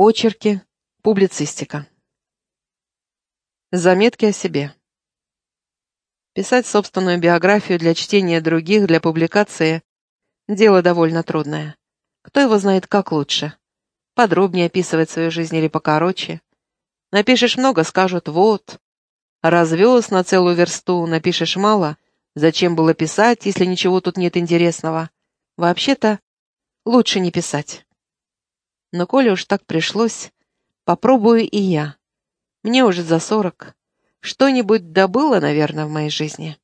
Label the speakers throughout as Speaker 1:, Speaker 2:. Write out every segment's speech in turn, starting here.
Speaker 1: Очерки, публицистика. Заметки о себе. Писать собственную биографию для чтения других, для публикации – дело довольно трудное. Кто его знает как лучше? Подробнее описывать свою жизнь или покороче? Напишешь много, скажут «вот». Развез на целую версту, напишешь мало. Зачем было писать, если ничего тут нет интересного? Вообще-то, лучше не писать. Но коли уж так пришлось, попробую и я. Мне уже за сорок. Что-нибудь добыло, наверное, в моей жизни.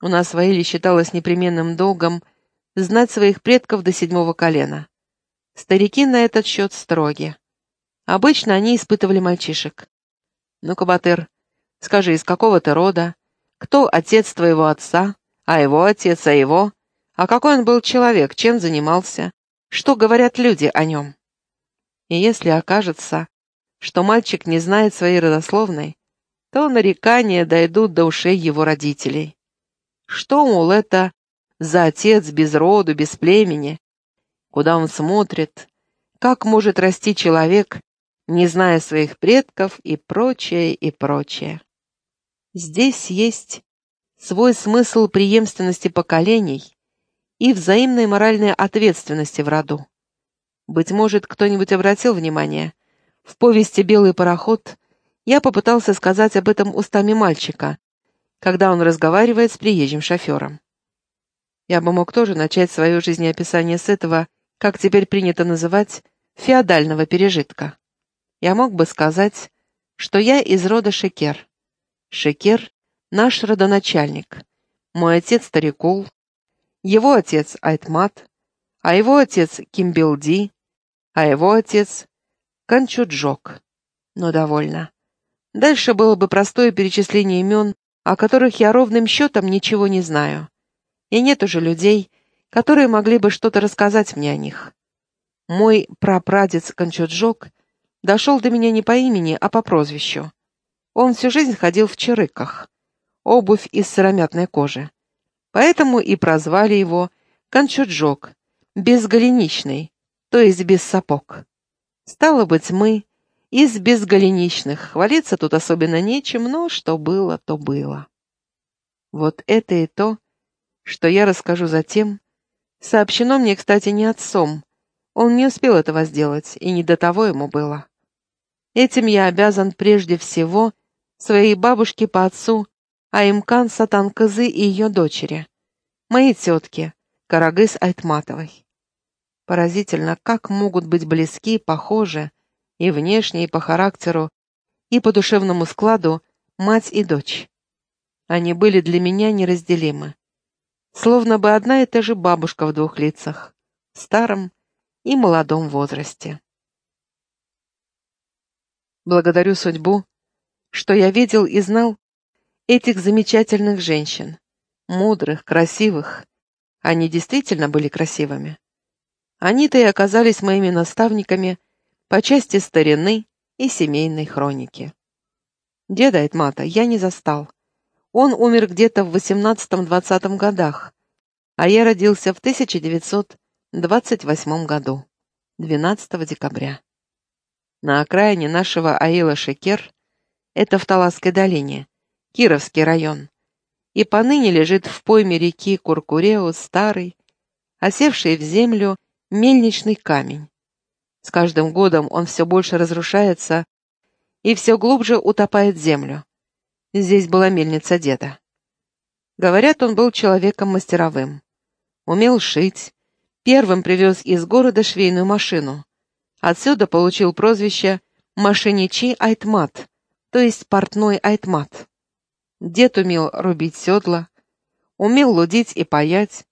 Speaker 1: У нас в Аиле считалось непременным долгом знать своих предков до седьмого колена. Старики на этот счет строги. Обычно они испытывали мальчишек. «Ну-ка, Батыр, скажи, из какого ты рода? Кто отец твоего отца? А его отец, а его? А какой он был человек, чем занимался? Что говорят люди о нем?» И если окажется, что мальчик не знает своей родословной, то нарекания дойдут до ушей его родителей. Что, мол, это за отец без роду, без племени? Куда он смотрит? Как может расти человек, не зная своих предков и прочее, и прочее? Здесь есть свой смысл преемственности поколений и взаимной моральной ответственности в роду. Быть может, кто-нибудь обратил внимание. В повести «Белый пароход» я попытался сказать об этом устами мальчика, когда он разговаривает с приезжим шофером. Я бы мог тоже начать свое жизнеописание с этого, как теперь принято называть, феодального пережитка. Я мог бы сказать, что я из рода Шекер. Шекер — наш родоначальник. Мой отец Старикул, его отец Айтмат, а его отец Кимбилди, а его отец Канчуджок. Но довольно. Дальше было бы простое перечисление имен, о которых я ровным счетом ничего не знаю. И нет уже людей, которые могли бы что-то рассказать мне о них. Мой прапрадец Канчуджок дошел до меня не по имени, а по прозвищу. Он всю жизнь ходил в черыках, обувь из сыромятной кожи. Поэтому и прозвали его Канчуджок, безголеничный, то есть без сапог. Стало быть, мы из безголеничных, хвалиться тут особенно нечем, но что было, то было. Вот это и то, что я расскажу затем, сообщено мне, кстати, не отцом, он не успел этого сделать, и не до того ему было. Этим я обязан прежде всего своей бабушке по отцу Аимкан Сатанкызы и ее дочери, моей тетке, Карагыс Айтматовой. Поразительно, как могут быть близки, похожи, и внешне, и по характеру, и по душевному складу мать и дочь. Они были для меня неразделимы. Словно бы одна и та же бабушка в двух лицах, в старом и молодом возрасте. Благодарю судьбу, что я видел и знал этих замечательных женщин, мудрых, красивых. Они действительно были красивыми. Они-то и оказались моими наставниками по части старины и семейной хроники. Деда Айтмата я не застал. Он умер где-то в 18-20 годах, а я родился в 1928 году, 12 декабря. На окраине нашего Аила-Шекер, это в Таласской долине, Кировский район, и поныне лежит в пойме реки Куркурео старый, осевший в землю мельничный камень. С каждым годом он все больше разрушается и все глубже утопает землю. Здесь была мельница деда. Говорят, он был человеком мастеровым. Умел шить. Первым привез из города швейную машину. Отсюда получил прозвище «Машиничи Айтмат», то есть портной Айтмат. Дед умел рубить седла, умел лудить и паять,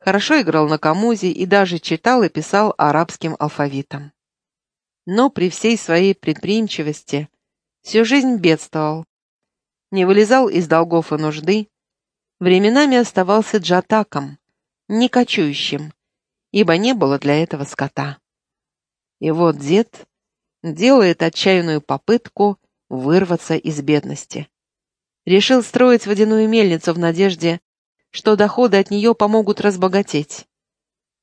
Speaker 1: хорошо играл на камузе и даже читал и писал арабским алфавитом. Но при всей своей предприимчивости всю жизнь бедствовал, не вылезал из долгов и нужды, временами оставался джатаком, не кочующим, ибо не было для этого скота. И вот дед делает отчаянную попытку вырваться из бедности. Решил строить водяную мельницу в надежде, что доходы от нее помогут разбогатеть.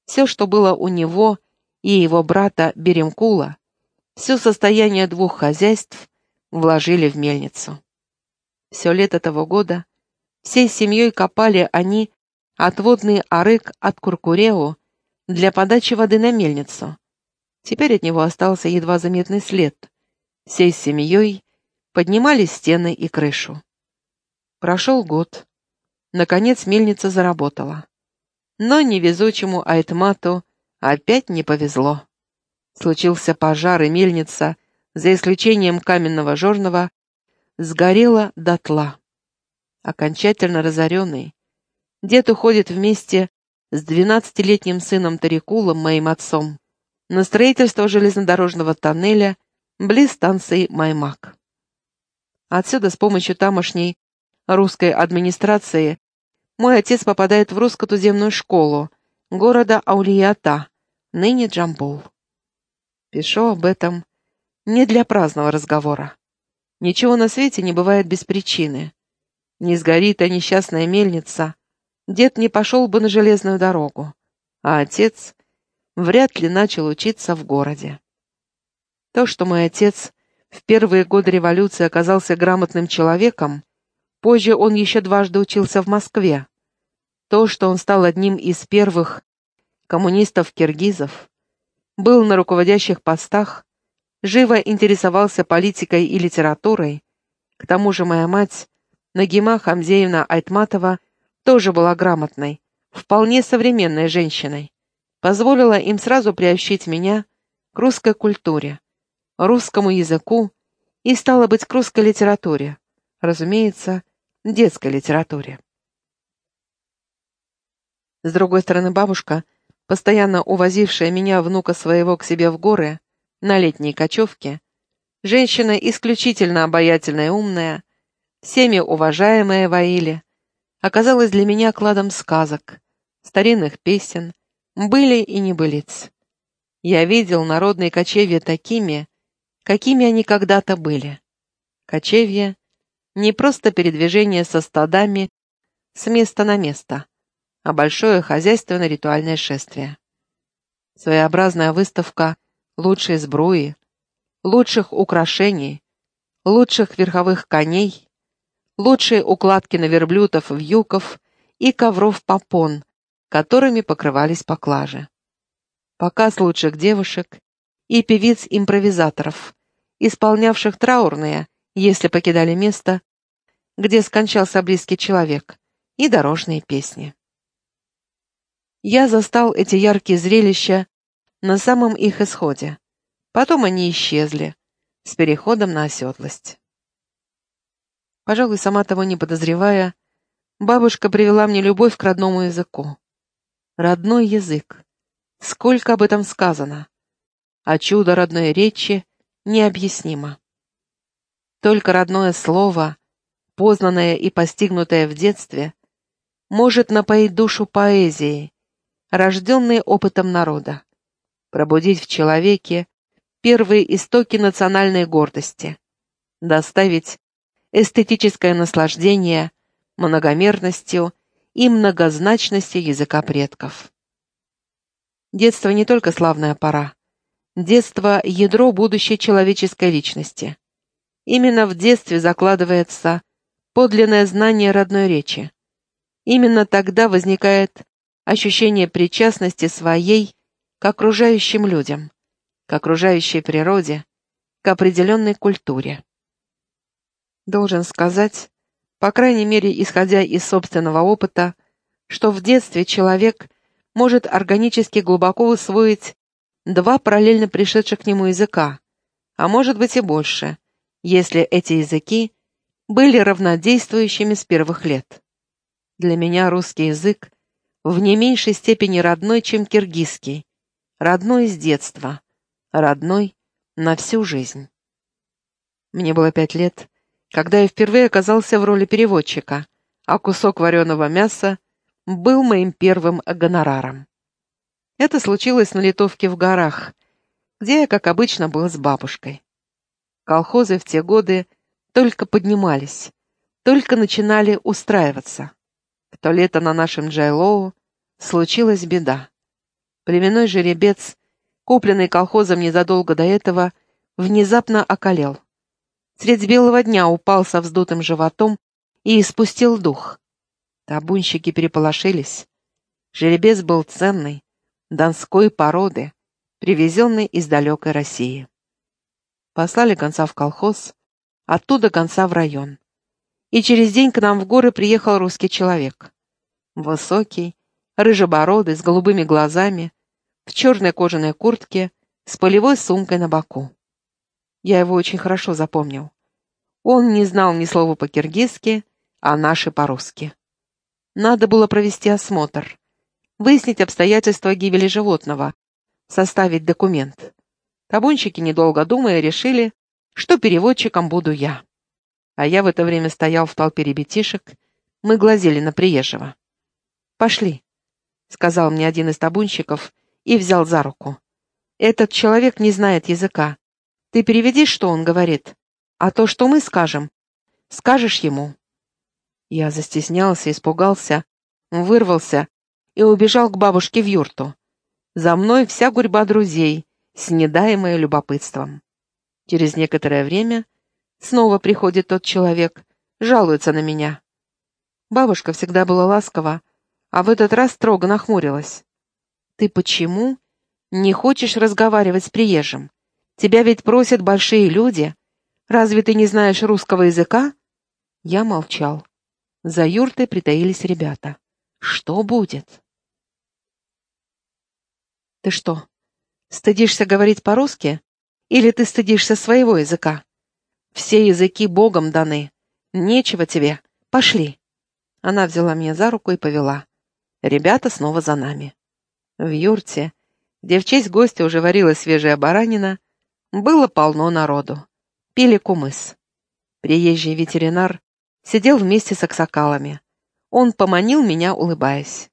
Speaker 1: Все, что было у него и его брата Беремкула, все состояние двух хозяйств вложили в мельницу. Все лето того года всей семьей копали они отводный арык от Куркурео для подачи воды на мельницу. Теперь от него остался едва заметный след. Всей семьей поднимали стены и крышу. Прошел год. Наконец мельница заработала. Но невезучему Айтмату опять не повезло. Случился пожар, и мельница, за исключением каменного жорного, сгорела дотла. Окончательно разоренный, дед уходит вместе с двенадцатилетним сыном Тарикулом, моим отцом, на строительство железнодорожного тоннеля близ станции Маймак. Отсюда с помощью тамошней русской администрации мой отец попадает в русскую туземную школу города Аулията, ныне Джамбул. Пишу об этом не для праздного разговора. Ничего на свете не бывает без причины. Не сгорит а несчастная мельница, дед не пошел бы на железную дорогу, а отец вряд ли начал учиться в городе. То, что мой отец в первые годы революции оказался грамотным человеком, позже он еще дважды учился в Москве. То, что он стал одним из первых коммунистов-киргизов, был на руководящих постах, живо интересовался политикой и литературой. К тому же моя мать, Нагима Хамзеевна Айтматова, тоже была грамотной, вполне современной женщиной. Позволила им сразу приобщить меня к русской культуре, русскому языку и, стало быть, к русской литературе, разумеется, детской литературе. С другой стороны, бабушка — постоянно увозившая меня, внука своего, к себе в горы, на летней кочевке, женщина исключительно обаятельная и умная, всеми уважаемая в Аиле, оказалась для меня кладом сказок, старинных песен, были и небылиц. Я видел народные кочевья такими, какими они когда-то были. Кочевья — не просто передвижение со стадами с места на место, а большое хозяйственно-ритуальное шествие. Своеобразная выставка лучшей сбруи, лучших украшений, лучших верховых коней, лучшие укладки на верблюдов, вьюков и ковров попон, которыми покрывались поклажи. Показ лучших девушек и певиц-импровизаторов, исполнявших траурные, если покидали место, где скончался близкий человек, и дорожные песни. Я застал эти яркие зрелища на самом их исходе. Потом они исчезли, с переходом на оседлость. Пожалуй, сама того не подозревая, бабушка привела мне любовь к родному языку. Родной язык. Сколько об этом сказано. А чудо родной речи необъяснимо. Только родное слово, познанное и постигнутое в детстве, может напоить душу поэзией, рожденные опытом народа, пробудить в человеке первые истоки национальной гордости, доставить эстетическое наслаждение многомерностью и многозначностью языка предков. Детство не только славная пора. Детство — ядро будущей человеческой личности. Именно в детстве закладывается подлинное знание родной речи. Именно тогда возникает ощущение причастности своей к окружающим людям, к окружающей природе, к определенной культуре. Должен сказать, по крайней мере, исходя из собственного опыта, что в детстве человек может органически глубоко усвоить два параллельно пришедших к нему языка, а может быть и больше, если эти языки были равнодействующими с первых лет. Для меня русский язык в не меньшей степени родной, чем киргизский, родной с детства, родной на всю жизнь. Мне было пять лет, когда я впервые оказался в роли переводчика, а кусок вареного мяса был моим первым гонораром. Это случилось на Литовке в горах, где я, как обычно, был с бабушкой. Колхозы в те годы только поднимались, только начинали устраиваться. В то лето на нашем Джайлоу случилась беда. Племенной жеребец, купленный колхозом незадолго до этого, внезапно околел. Средь белого дня упал со вздутым животом и испустил дух. Табунщики переполошились. Жеребец был ценный, донской породы, привезенный из далекой России. Послали конца в колхоз, оттуда конца в район. И через день к нам в горы приехал русский человек. Высокий, рыжебородый, с голубыми глазами, в черной кожаной куртке, с полевой сумкой на боку. Я его очень хорошо запомнил. Он не знал ни слова по-киргизски, а наши по-русски. Надо было провести осмотр, выяснить обстоятельства гибели животного, составить документ. Табунщики, недолго думая, решили, что переводчиком буду я. А я в это время стоял в толпе ребятишек, мы глазели на приезжего. «Пошли», — сказал мне один из табунщиков и взял за руку. «Этот человек не знает языка. Ты переведи, что он говорит, а то, что мы скажем, скажешь ему». Я застеснялся, испугался, вырвался и убежал к бабушке в юрту. За мной вся гурьба друзей, снедаемая любопытством. Через некоторое время снова приходит тот человек, жалуется на меня. Бабушка всегда была ласкова, а в этот раз строго нахмурилась. «Ты почему не хочешь разговаривать с приезжим? Тебя ведь просят большие люди. Разве ты не знаешь русского языка?» Я молчал. За юртой притаились ребята. Что будет? Ты что, стыдишься говорить по-русски? Или ты стыдишься своего языка? Все языки Богом даны. Нечего тебе. Пошли. Она взяла меня за руку и повела. Ребята снова за нами. В юрте, где в честь гостя уже варила свежая баранина, было полно народу. Пили кумыс. Приезжий ветеринар сидел вместе с аксакалами. Он поманил меня, улыбаясь.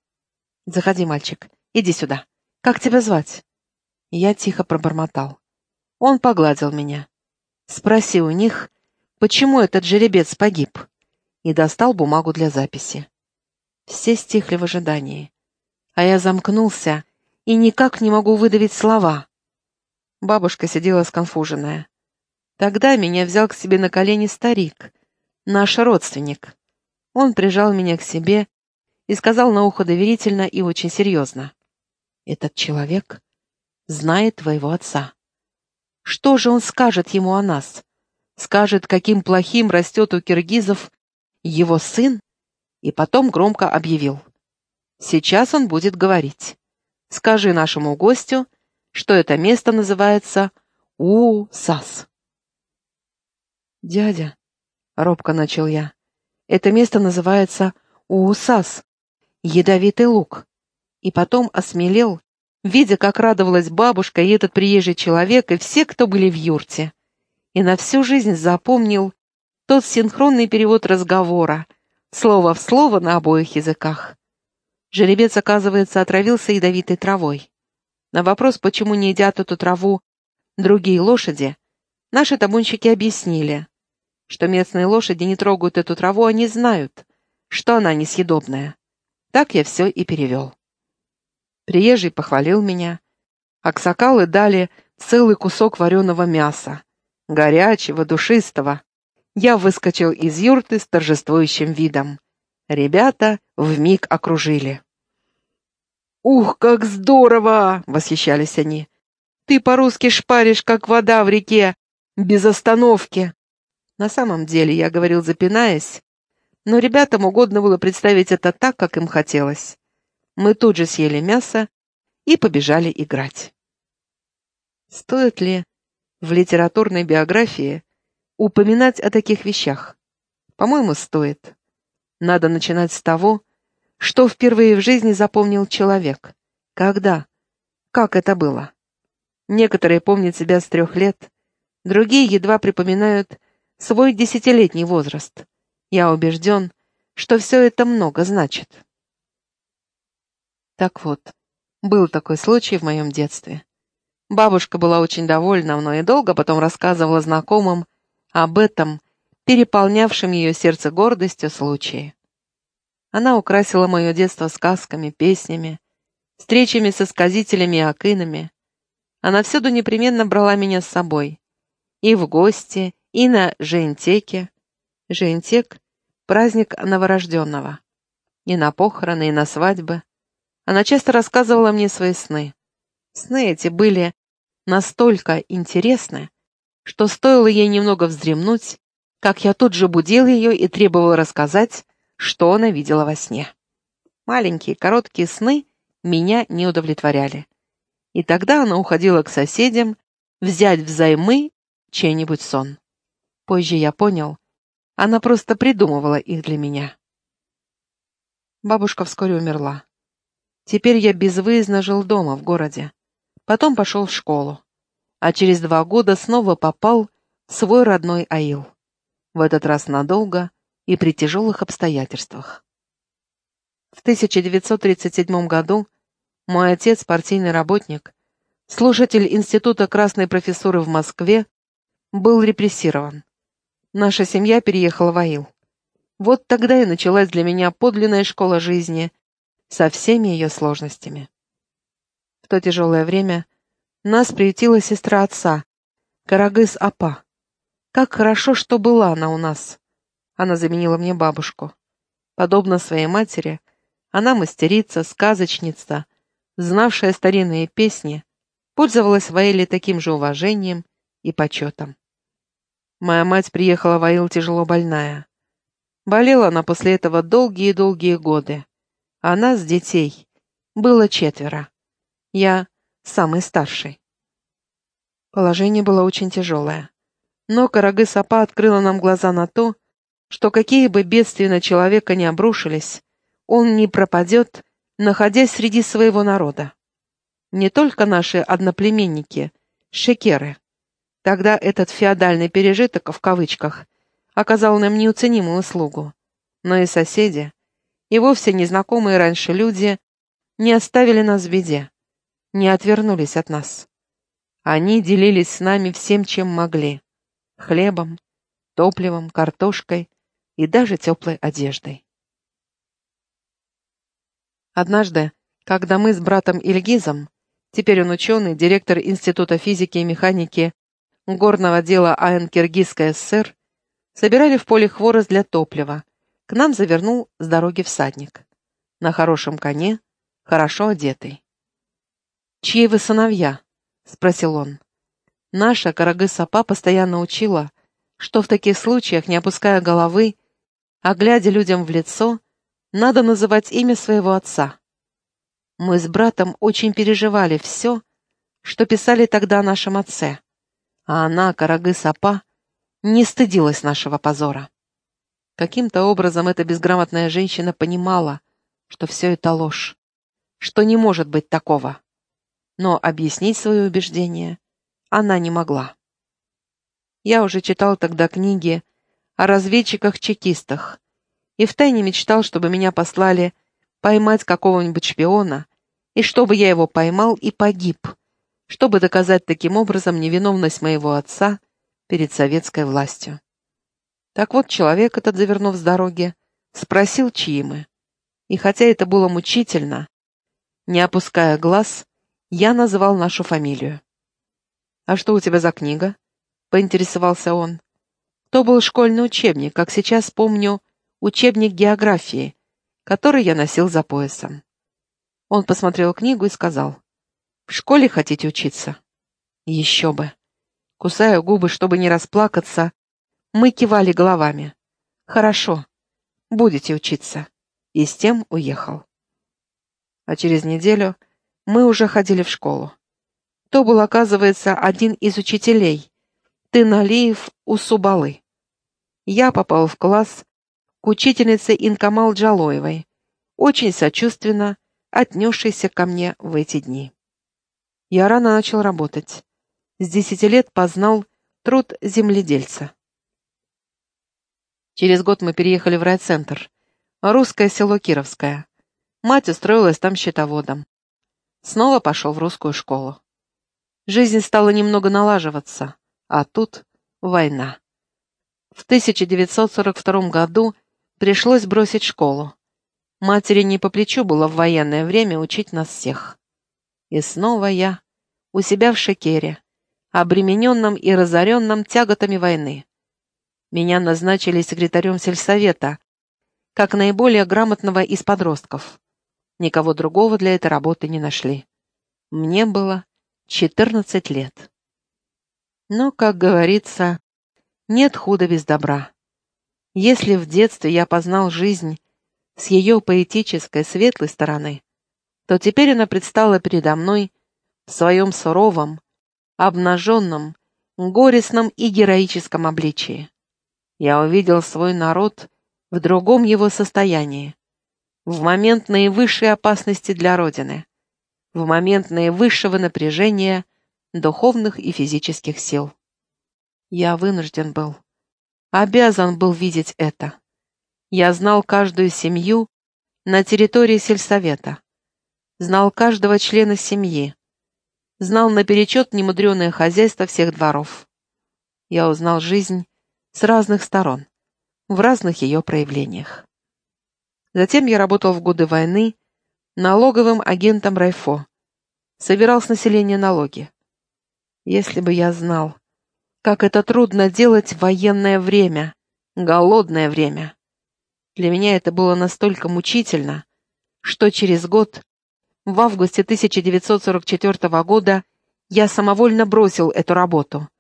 Speaker 1: «Заходи, мальчик, иди сюда. Как тебя звать?» Я тихо пробормотал. Он погладил меня. «Спроси у них, почему этот жеребец погиб?» И достал бумагу для записи. Все стихли в ожидании. А я замкнулся и никак не могу выдавить слова. Бабушка сидела сконфуженная. Тогда меня взял к себе на колени старик, наш родственник. Он прижал меня к себе и сказал на ухо доверительно и очень серьезно. «Этот человек знает твоего отца. Что же он скажет ему о нас? Скажет, каким плохим растет у киргизов его сын?» И потом громко объявил. «Сейчас он будет говорить. Скажи нашему гостю, что это место называется У-Сас». «Дядя», робко начал я. Это место называется Уусас, ядовитый лук. И потом осмелел, видя, как радовалась бабушка и этот приезжий человек, и все, кто были в юрте. И на всю жизнь запомнил тот синхронный перевод разговора, слово в слово на обоих языках. Жеребец, оказывается, отравился ядовитой травой. На вопрос, почему не едят эту траву другие лошади, наши табунщики объяснили, что местные лошади не трогают эту траву, они знают, что она несъедобная. Так я все и перевел. Приезжий похвалил меня. Аксакалы дали целый кусок вареного мяса, горячего, душистого. Я выскочил из юрты с торжествующим видом. Ребята вмиг окружили. «Ух, как здорово!» — восхищались они. «Ты по-русски шпаришь, как вода в реке, без остановки!» На самом деле я говорил, запинаясь, но ребятам угодно было представить это так, как им хотелось. Мы тут же съели мясо и побежали играть. Стоит ли в литературной биографии упоминать о таких вещах? По-моему, стоит. Надо начинать с того, что впервые в жизни запомнил человек. Когда? Как это было? Некоторые помнят себя с трех лет, другие едва припоминают свой десятилетний возраст. Я убежден, что все это много значит. Так вот, был такой случай в моем детстве. Бабушка была очень довольна мной и долго потом рассказывала знакомым об этом, переполнявшем ее сердце гордостью случае. Она украсила мое детство сказками, песнями, встречами со сказителями и акинами. Она всюду непременно брала меня с собой. и в гости, и на жентеке. Жентек — праздник новорожденного. И на похороны, и на свадьбы. Она часто рассказывала мне свои сны. Сны эти были настолько интересны, что стоило ей немного вздремнуть, как я тут же будил ее и требовал рассказать, что она видела во сне. Маленькие, короткие сны меня не удовлетворяли. И тогда она уходила к соседям взять взаймы чей-нибудь сон. Позже я понял, она просто придумывала их для меня. Бабушка вскоре умерла. Теперь я безвыездно жил дома, в городе. Потом пошел в школу. А через два года снова попал в свой родной Аил. В этот раз надолго и при тяжелых обстоятельствах. В 1937 году мой отец, партийный работник, слушатель Института Красной Профессуры в Москве, был репрессирован. Наша семья переехала в Аил. Вот тогда и началась для меня подлинная школа жизни со всеми ее сложностями. В то тяжелое время нас приютила сестра отца, Карагыс Апа. Как хорошо, что была она у нас. Она заменила мне бабушку. Подобно своей матери, она мастерица, сказочница, знавшая старинные песни, пользовалась в Аиле таким же уважением и почетом. Моя мать приехала в Аил тяжело больная. Болела она после этого долгие-долгие годы. А нас, детей, было четверо. Я самый старший. Положение было очень тяжелое. Но Карагы-Сапа открыла нам глаза на то, что какие бы бедствия на человека не обрушились, он не пропадет, находясь среди своего народа. Не только наши одноплеменники, шекеры. Тогда этот феодальный пережиток, в кавычках, оказал нам неуценимую услугу, но и соседи, и вовсе незнакомые раньше люди не оставили нас в беде, не отвернулись от нас. Они делились с нами всем, чем могли — хлебом, топливом, картошкой и даже теплой одеждой. Однажды, когда мы с братом Ильгизом, теперь он ученый, директор Института физики и механики горного дела АН Киргизской ССР, собирали в поле хворост для топлива, к нам завернул с дороги всадник. На хорошем коне, хорошо одетый. «Чьи вы сыновья?» — спросил он. Наша Карагы-Сапа постоянно учила, что в таких случаях, не опуская головы, а глядя людям в лицо, надо называть имя своего отца. Мы с братом очень переживали все, что писали тогда о нашем отце, а она, Карагы Сапа, не стыдилась нашего позора. Каким-то образом эта безграмотная женщина понимала, что все это ложь, что не может быть такого. Но объяснить свое убеждение она не могла. Я уже читал тогда книги о разведчиках-чекистах, и втайне мечтал, чтобы меня послали поймать какого-нибудь шпиона, и чтобы я его поймал и погиб, чтобы доказать таким образом невиновность моего отца перед советской властью. Так вот, человек этот, завернув с дороги, спросил, чьи мы. И хотя это было мучительно, не опуская глаз, я назвал нашу фамилию. «А что у тебя за книга?» — поинтересовался он. То был школьный учебник, как сейчас помню, учебник географии, который я носил за поясом. Он посмотрел книгу и сказал, «В школе хотите учиться?» «Еще бы!» Кусая губы, чтобы не расплакаться, мы кивали головами. «Хорошо, будете учиться». И с тем уехал. А через неделю мы уже ходили в школу. То был, оказывается, один из учителей, Тыналиев Усубалы. Я попал в класс, к учительнице Инкамал Джалоевой, очень сочувственно отнесшейся ко мне в эти дни. Я рано начал работать. С десяти лет познал труд земледельца. Через год мы переехали в райцентр, русское село Кировское. Мать устроилась там счетоводом. Снова пошел в русскую школу. Жизнь стала немного налаживаться, а тут война. В 1942 году Пришлось бросить школу. Матери не по плечу было в военное время учить нас всех. И снова я, у себя в Шекере, обремененном и разоренном тяготами войны. Меня назначили секретарем сельсовета, как наиболее грамотного из подростков. Никого другого для этой работы не нашли. Мне было 14 лет. Но, как говорится, нет худа без добра. Если в детстве я познал жизнь с ее поэтической светлой стороны, то теперь она предстала передо мной в своем суровом, обнаженном, горестном и героическом обличии. Я увидел свой народ в другом его состоянии, в момент наивысшей опасности для Родины, в момент наивысшего напряжения духовных и физических сил. Я вынужден был, обязан был видеть это. Я знал каждую семью на территории сельсовета, знал каждого члена семьи, знал наперечет немудреное хозяйство всех дворов. Я узнал жизнь с разных сторон, в разных ее проявлениях. Затем я работал в годы войны налоговым агентом Райфо, собирал с населения налоги. Если бы я знал, как это трудно делать в военное время, голодное время. Для меня это было настолько мучительно, что через год в августе 1944 года я самовольно бросил эту работу,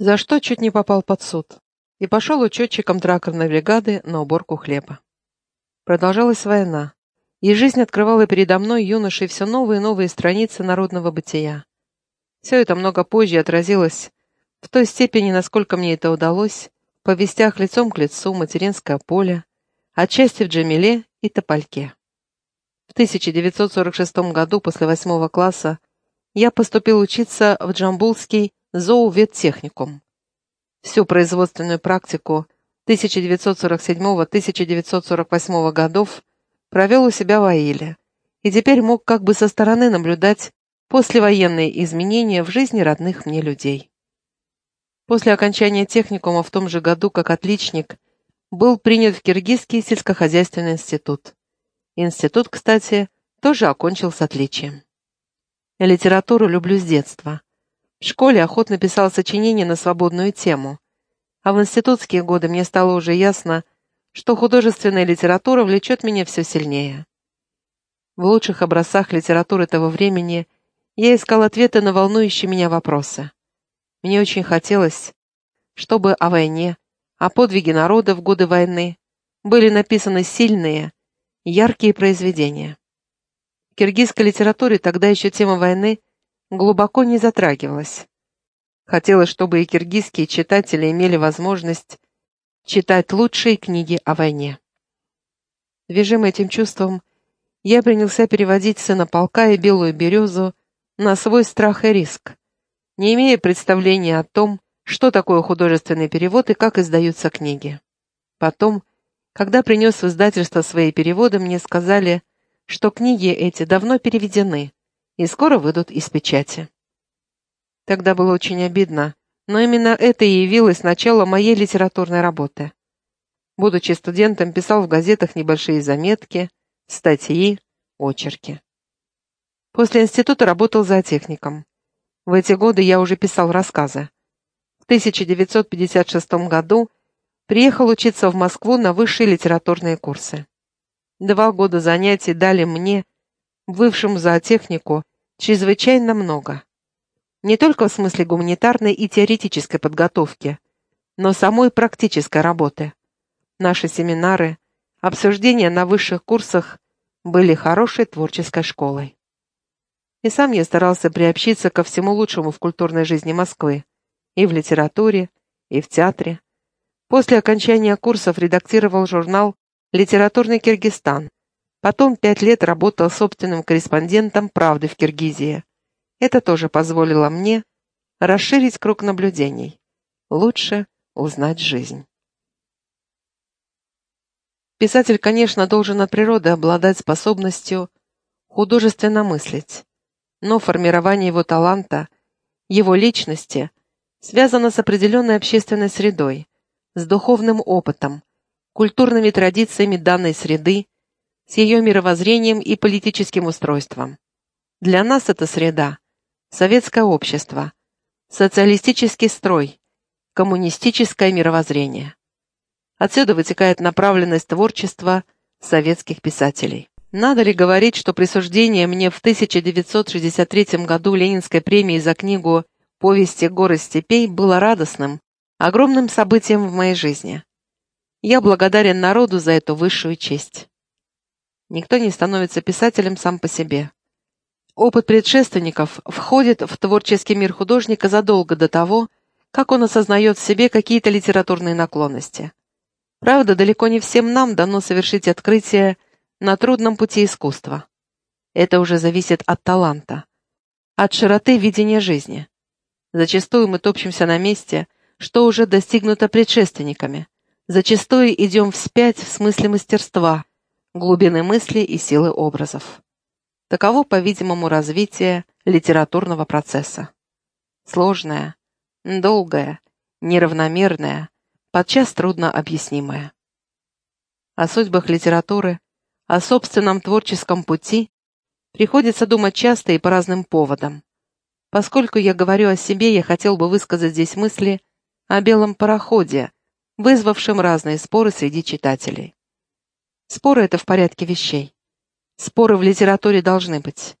Speaker 1: за что чуть не попал под суд, и пошел учетчиком тракторной бригады на уборку хлеба. Продолжалась война, и жизнь открывала передо мной юношей все новые и новые страницы народного бытия. Все это много позже отразилось в той степени, насколько мне это удалось, в повестях лицом к лицу, материнское поле, отчасти в Джамиле и Топольке. В 1946 году после восьмого класса я поступил учиться в Джамбулский зооветтехникум. Всю производственную практику 1947-1948 годов провел у себя в Аиле и теперь мог как бы со стороны наблюдать послевоенные изменения в жизни родных мне людей. После окончания техникума в том же году как отличник был принят в Киргизский сельскохозяйственный институт. Институт, кстати, тоже окончил с отличием. Литературу люблю с детства. В школе охотно писал сочинения на свободную тему, а в институтские годы мне стало уже ясно, что художественная литература влечет меня все сильнее. В лучших образцах литературы того времени я искал ответы на волнующие меня вопросы. Мне очень хотелось, чтобы о войне, о подвиге народа в годы войны были написаны сильные, яркие произведения. В киргизской литературе тогда еще тема войны глубоко не затрагивалась. Хотелось, чтобы и киргизские читатели имели возможность читать лучшие книги о войне. Движим этим чувством, я принялся переводить «Сына полка» и «Белую березу» на свой страх и риск, не имея представления о том, что такое художественный перевод и как издаются книги. Потом, когда принес в издательство свои переводы, мне сказали, что книги эти давно переведены и скоро выйдут из печати. Тогда было очень обидно, но именно это и явилось началом моей литературной работы. Будучи студентом, писал в газетах небольшие заметки, статьи, очерки. После института работал зоотехником. В эти годы я уже писал рассказы. В 1956 году Приехал учиться в Москву на высшие литературные курсы. Два года занятий дали мне, бывшему зоотехнику, чрезвычайно много. Не только в смысле гуманитарной и теоретической подготовки, но самой практической работы. Наши семинары, обсуждения на высших курсах были хорошей творческой школой. И сам я старался приобщиться ко всему лучшему в культурной жизни Москвы, и в литературе, и в театре, После окончания курсов редактировал журнал «Литературный Киргизстан». Потом пять лет работал собственным корреспондентом «Правды» в Киргизии. Это тоже позволило мне расширить круг наблюдений, лучше узнать жизнь. Писатель, конечно, должен от природы обладать способностью художественно мыслить, но формирование его таланта, его личности связано с определенной общественной средой, с духовным опытом, культурными традициями данной среды, с ее мировоззрением и политическим устройством. Для нас это среда, советское общество, социалистический строй, коммунистическое мировоззрение. Отсюда вытекает направленность творчества советских писателей. Надо ли говорить, что присуждение мне в 1963 году Ленинской премии за книгу «Повести горы степей» было радостным, огромным событием в моей жизни. Я благодарен народу за эту высшую честь. Никто не становится писателем сам по себе. Опыт предшественников входит в творческий мир художника задолго до того, как он осознает в себе какие-то литературные наклонности. Правда, далеко не всем нам дано совершить открытие на трудном пути искусства. Это уже зависит от таланта, от широты видения жизни. Зачастую мы топчемся на месте, что уже достигнуто предшественниками. Зачастую идем вспять в смысле мастерства, глубины мысли и силы образов. Таково, по-видимому, развитие литературного процесса. Сложное, долгое, неравномерное, подчас трудно объяснимое. О судьбах литературы, о собственном творческом пути приходится думать часто и по разным поводам. Поскольку я говорю о себе, я хотел бы высказать здесь мысли о белом пароходе, вызвавшем разные споры среди читателей. Споры — это в порядке вещей. Споры в литературе должны быть.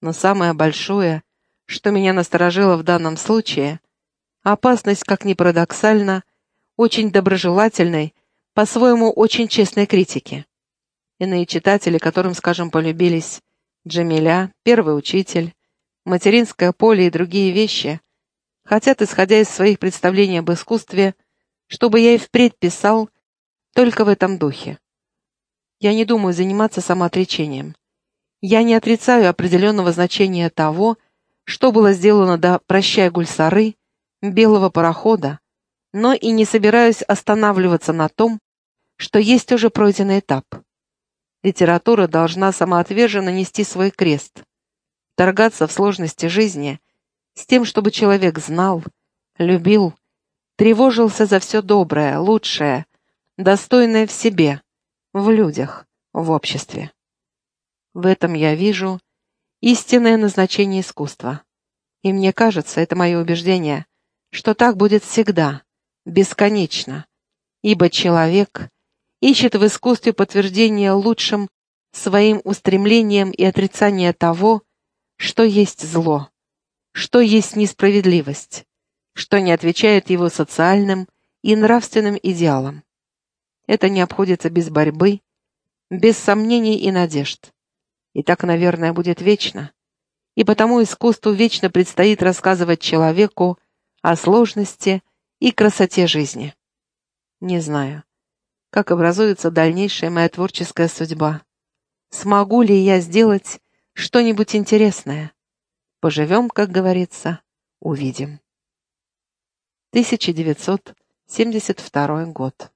Speaker 1: Но самое большое, что меня насторожило в данном случае, опасность, как ни парадоксально, очень доброжелательной, по-своему очень честной критики. Иные читатели, которым, скажем, полюбились Джамиля, Первый учитель, Материнское поле и другие вещи, хотят, исходя из своих представлений об искусстве, чтобы я и впредь писал только в этом духе. Я не думаю заниматься самоотречением. Я не отрицаю определенного значения того, что было сделано до «Прощай, Гульсары», «Белого парохода», но и не собираюсь останавливаться на том, что есть уже пройденный этап. Литература должна самоотверженно нести свой крест, торгаться в сложности жизни с тем, чтобы человек знал, любил, тревожился за все доброе, лучшее, достойное в себе, в людях, в обществе. В этом я вижу истинное назначение искусства. И мне кажется, это мое убеждение, что так будет всегда, бесконечно, ибо человек ищет в искусстве подтверждение лучшим своим устремлением и отрицание того, что есть зло, что есть несправедливость, что не отвечает его социальным и нравственным идеалам. Это не обходится без борьбы, без сомнений и надежд. И так, наверное, будет вечно. И потому искусству вечно предстоит рассказывать человеку о сложности и красоте жизни. Не знаю, как образуется дальнейшая моя творческая судьба. Смогу ли я сделать что-нибудь интересное? Поживем, как говорится, увидим. 1972 год.